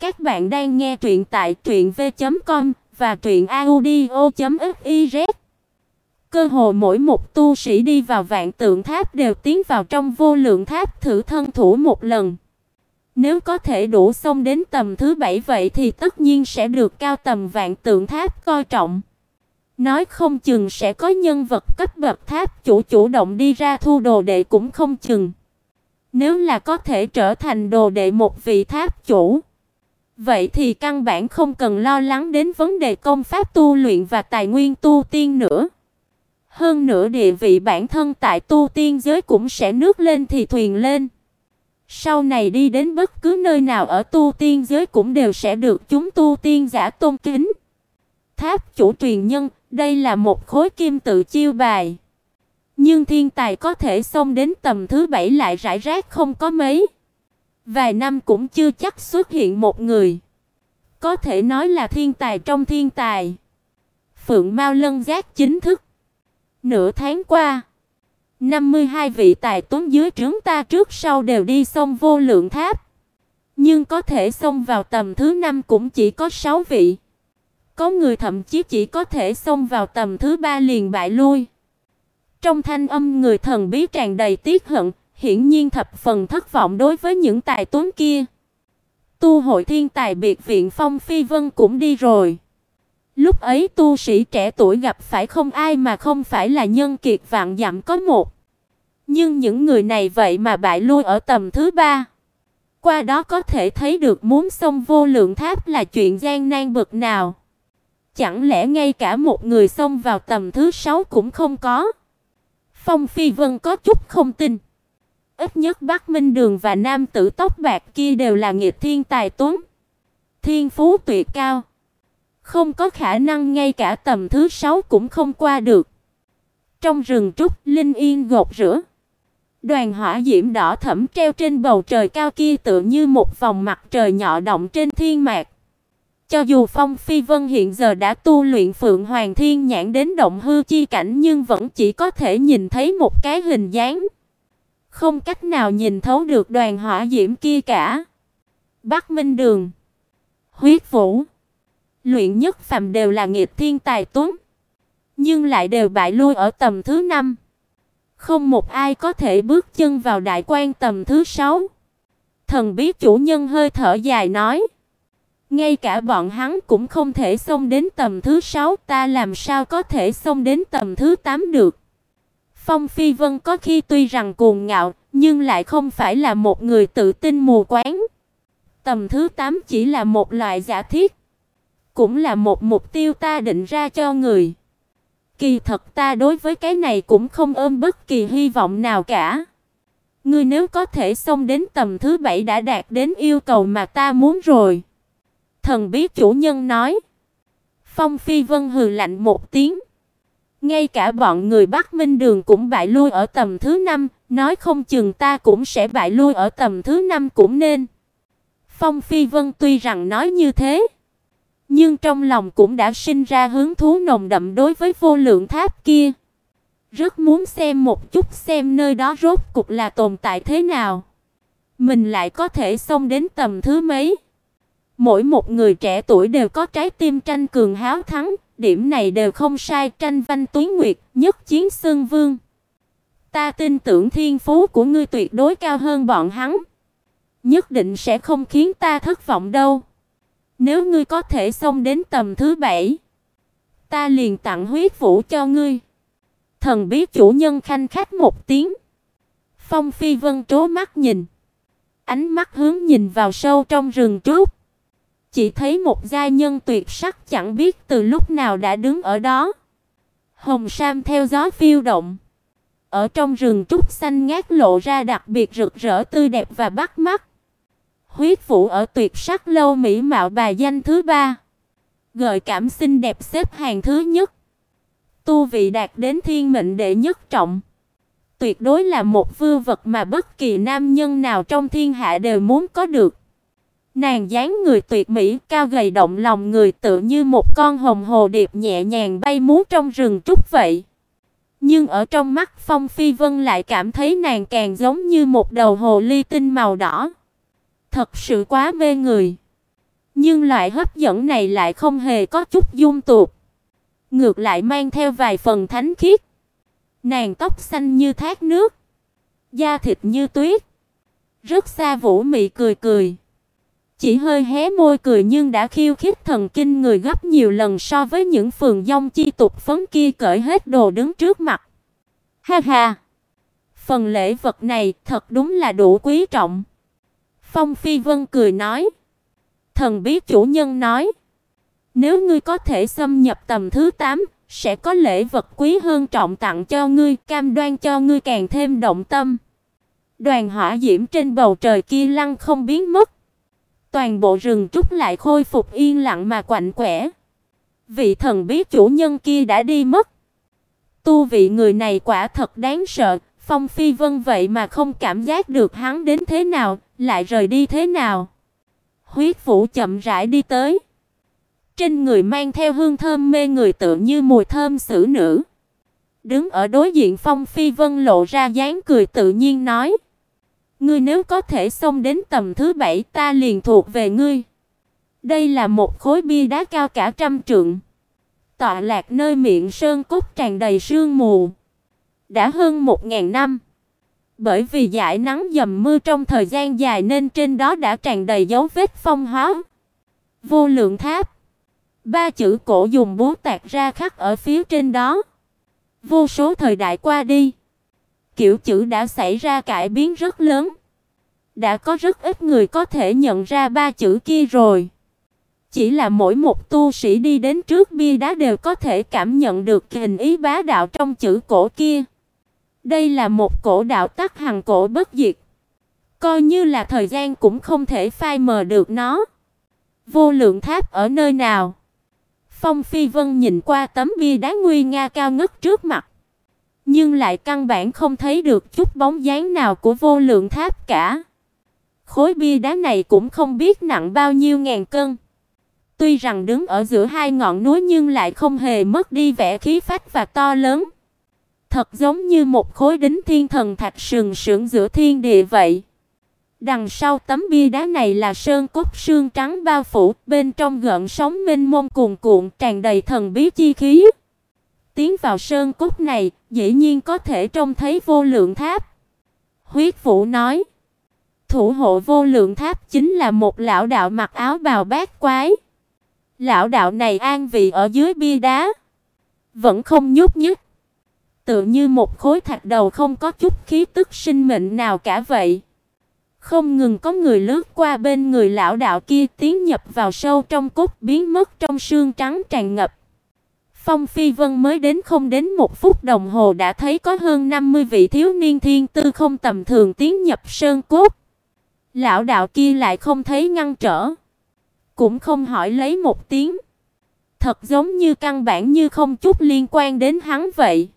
Các bạn đang nghe truyện tại truyệnv.com và truyệnaudio.fiz. Cơ hồ mỗi một tu sĩ đi vào Vạn Tượng Tháp đều tiến vào trong vô lượng tháp thử thân thủ một lần. Nếu có thể đủ xông đến tầm thứ bảy vậy thì tất nhiên sẽ được cao tầm Vạn Tượng Tháp coi trọng. Nói không chừng sẽ có nhân vật cấp bậc tháp chủ chủ động đi ra thu đồ đệ cũng không chừng. Nếu là có thể trở thành đồ đệ một vị tháp chủ, vậy thì căn bản không cần lo lắng đến vấn đề công pháp tu luyện và tài nguyên tu tiên nữa. Hơn nữa địa vị bản thân tại tu tiên giới cũng sẽ nước lên thì thuyền lên. Sau này đi đến bất cứ nơi nào ở tu tiên giới cũng đều sẽ được chúng tu tiên giả tôn kính. Tháp chủ truyền nhân, đây là một khối kim tự chiêu bài. Nhưng thiên tài có thể xông đến tầm thứ bảy lại rải rác không có mấy. Vài năm cũng chưa chắc xuất hiện một người. Có thể nói là thiên tài trong thiên tài. Phượng Mao Lân giác chính thức. Nửa tháng qua, 52 vị tài tuấn dưới trướng ta trước sau đều đi xông vô lượng tháp. Nhưng có thể xông vào tầm thứ năm cũng chỉ có 6 vị. Có người thậm chí chỉ có thể xông vào tầm thứ ba liền bại lui. Trong thanh âm người thần bí tràn đầy tiếc hận, hiển nhiên thập phần thất vọng đối với những tài tuấn kia. Tu hội thiên tài biệt viện Phong Phi Vân cũng đi rồi. Lúc ấy tu sĩ trẻ tuổi gặp phải không ai mà không phải là nhân kiệt vạn dặm có một. Nhưng những người này vậy mà bại lui ở tầm thứ ba. Qua đó có thể thấy được muốn xông vô lượng tháp là chuyện gian nan bực nào. Chẳng lẽ ngay cả một người xông vào tầm thứ sáu cũng không có? Phong Phi Vân có chút không tin. Ít nhất Bắc Minh Đường và nam tử tóc bạc kia đều là nghiệt thiên tài tuấn. Thiên phú tuyệt cao. Không có khả năng ngay cả tầm thứ sáu cũng không qua được. Trong rừng trúc, linh yên gột rửa. Đoàn hỏa diễm đỏ thẫm treo trên bầu trời cao kia tựa như một vòng mặt trời nhỏ động trên thiên mạc. Cho dù Phong Phi Vân hiện giờ đã tu luyện Phượng Hoàng Thiên nhãn đến động hư chi cảnh nhưng vẫn chỉ có thể nhìn thấy một cái hình dáng. Không cách nào nhìn thấu được đoàn hỏa diễm kia cả. Bắc Minh Đường, Huyết Vũ, Luyện Nhất Phàm đều là nghiệp thiên tài tuấn, nhưng lại đều bại lui ở tầm thứ năm. Không một ai có thể bước chân vào đại quan tầm thứ sáu. Thần bí chủ nhân hơi thở dài nói: ngay cả bọn hắn cũng không thể xông đến tầm thứ 6, ta làm sao có thể xông đến tầm thứ 8 được. Phong Phi Vân có khi tuy rằng cuồng ngạo, nhưng lại không phải là một người tự tin mù quáng. Tầm thứ 8 chỉ là một loại giả thiết, cũng là một mục tiêu ta định ra cho người. Kỳ thật ta đối với cái này cũng không ôm bất kỳ hy vọng nào cả. Ngươi nếu có thể xông đến tầm thứ 7 đã đạt đến yêu cầu mà ta muốn rồi. Thần bí chủ nhân nói. Phong Phi Vân hừ lạnh một tiếng. Ngay cả bọn người Bắc Minh Đường cũng bại lui ở tầm thứ năm, nói không chừng ta cũng sẽ bại lui ở tầm thứ năm cũng nên. Phong Phi Vân tuy rằng nói như thế, nhưng trong lòng cũng đã sinh ra hứng thú nồng đậm đối với vô lượng tháp kia. Rất muốn xem một chút xem nơi đó rốt cục là tồn tại thế nào. Mình lại có thể xông đến tầm thứ mấy. Mỗi một người trẻ tuổi đều có trái tim tranh cường háo thắng, điểm này đều không sai, tranh văn túy nguyệt, nhất chiến xương vương. Ta tin tưởng thiên phú của ngươi tuyệt đối cao hơn bọn hắn, nhất định sẽ không khiến ta thất vọng đâu. Nếu ngươi có thể xông đến tầm thứ bảy, ta liền tặng huyết vũ cho ngươi. Thần bí chủ nhân khanh khách một tiếng. Phong Phi Vân trố mắt nhìn, ánh mắt hướng nhìn vào sâu trong rừng trúc. Chỉ thấy một gia nhân tuyệt sắc chẳng biết từ lúc nào đã đứng ở đó. Hồng sam theo gió phiêu động. Ở trong rừng trúc xanh ngát lộ ra đặc biệt rực rỡ tươi đẹp và bắt mắt. Huyết phủ ở tuyệt sắc lâu mỹ mạo bà danh thứ ba. Gợi cảm xinh đẹp xếp hàng thứ nhất. Tu vị đạt đến thiên mệnh đệ nhất trọng. Tuyệt đối là một vư vật mà bất kỳ nam nhân nào trong thiên hạ đều muốn có được. Nàng dáng người tuyệt mỹ, cao gầy động lòng người tựa như một con hồng hồ điệp nhẹ nhàng bay múa trong rừng trúc vậy. Nhưng ở trong mắt Phong Phi Vân lại cảm thấy nàng càng giống như một đầu hồ ly tinh màu đỏ. Thật sự quá mê người. Nhưng loại hấp dẫn này lại không hề có chút dung tục, ngược lại mang theo vài phần thánh khiết. Nàng tóc xanh như thác nước, da thịt như tuyết, rất xa Vũ Mị cười cười. Chỉ hơi hé môi cười nhưng đã khiêu khích thần kinh người gấp nhiều lần so với những phường dông chi tục phấn kia cởi hết đồ đứng trước mặt. Ha ha. Phần lễ vật này thật đúng là đủ quý trọng. Phong Phi Vân cười nói. Thần bí chủ nhân nói, nếu ngươi có thể xâm nhập tầm thứ 8, sẽ có lễ vật quý hơn trọng tặng cho ngươi, cam đoan cho ngươi càng thêm động tâm. Đoàn hỏa diễm trên bầu trời kia lăng không biến mất. Toàn bộ rừng trúc lại khôi phục yên lặng mà quạnh quẻ. Vị thần bí chủ nhân kia đã đi mất. Tu vị người này quả thật đáng sợ, Phong Phi Vân vậy mà không cảm giác được hắn đến thế nào, lại rời đi thế nào. Huyết Vũ chậm rãi đi tới. Trên người mang theo hương thơm mê người tựa như mùi thơm xử nữ. Đứng ở đối diện Phong Phi Vân lộ ra dáng cười tự nhiên nói: "Ngươi nếu có thể xông đến tầm thứ bảy, ta liền thuộc về ngươi." Đây là một khối bia đá cao cả trăm trượng, tọa lạc nơi miệng sơn cốt tràn đầy sương mù. Đã hơn một ngàn năm. Bởi vì dãi nắng dầm mưa trong thời gian dài nên trên đó đã tràn đầy dấu vết phong hóa. Vô lượng tháp. Ba chữ cổ dùng búa tạc ra khắc ở phía trên đó. Vô số thời đại qua đi, kiểu chữ đã xảy ra cải biến rất lớn. Đã có rất ít người có thể nhận ra ba chữ kia rồi. Chỉ là mỗi một tu sĩ đi đến trước bia đá đều có thể cảm nhận được hình ý bá đạo trong chữ cổ kia. Đây là một cổ đạo tắc hằng cổ bất diệt. Coi như là thời gian cũng không thể phai mờ được nó. Vô lượng tháp ở nơi nào? Phong Phi Vân nhìn qua tấm bia đá nguy nga cao ngất trước mặt, nhưng lại căn bản không thấy được chút bóng dáng nào của vô lượng tháp cả. Khối bia đá này cũng không biết nặng bao nhiêu ngàn cân. Tuy rằng đứng ở giữa hai ngọn núi nhưng lại không hề mất đi vẻ khí phách và to lớn. Thật giống như một khối đính thiên thần thạch sừng sững giữa thiên địa vậy. Đằng sau tấm bia đá này là sơn cốt xương trắng bao phủ, bên trong gợn sóng mênh mông cuồn cuộn tràn đầy thần bí chi khí. Tiến vào sơn cốc này, dĩ nhiên có thể trông thấy vô lượng tháp. Huyết Vũ nói, thủ hộ vô lượng tháp chính là một lão đạo mặc áo bào bát quái. Lão đạo này an vị ở dưới bia đá, vẫn không nhúc nhích tựa như một khối thạch đầu không có chút khí tức sinh mệnh nào cả vậy. Không ngừng có người lướt qua bên người lão đạo kia tiến nhập vào sâu trong cốt biến mất trong sương trắng tràn ngập. Phong Phi Vân mới đến không đến một phút đồng hồ đã thấy có hơn 50 vị thiếu niên thiên tư không tầm thường tiến nhập sơn cốt. Lão đạo kia lại không thấy ngăn trở, cũng không hỏi lấy một tiếng. Thật giống như căn bản như không chút liên quan đến hắn vậy.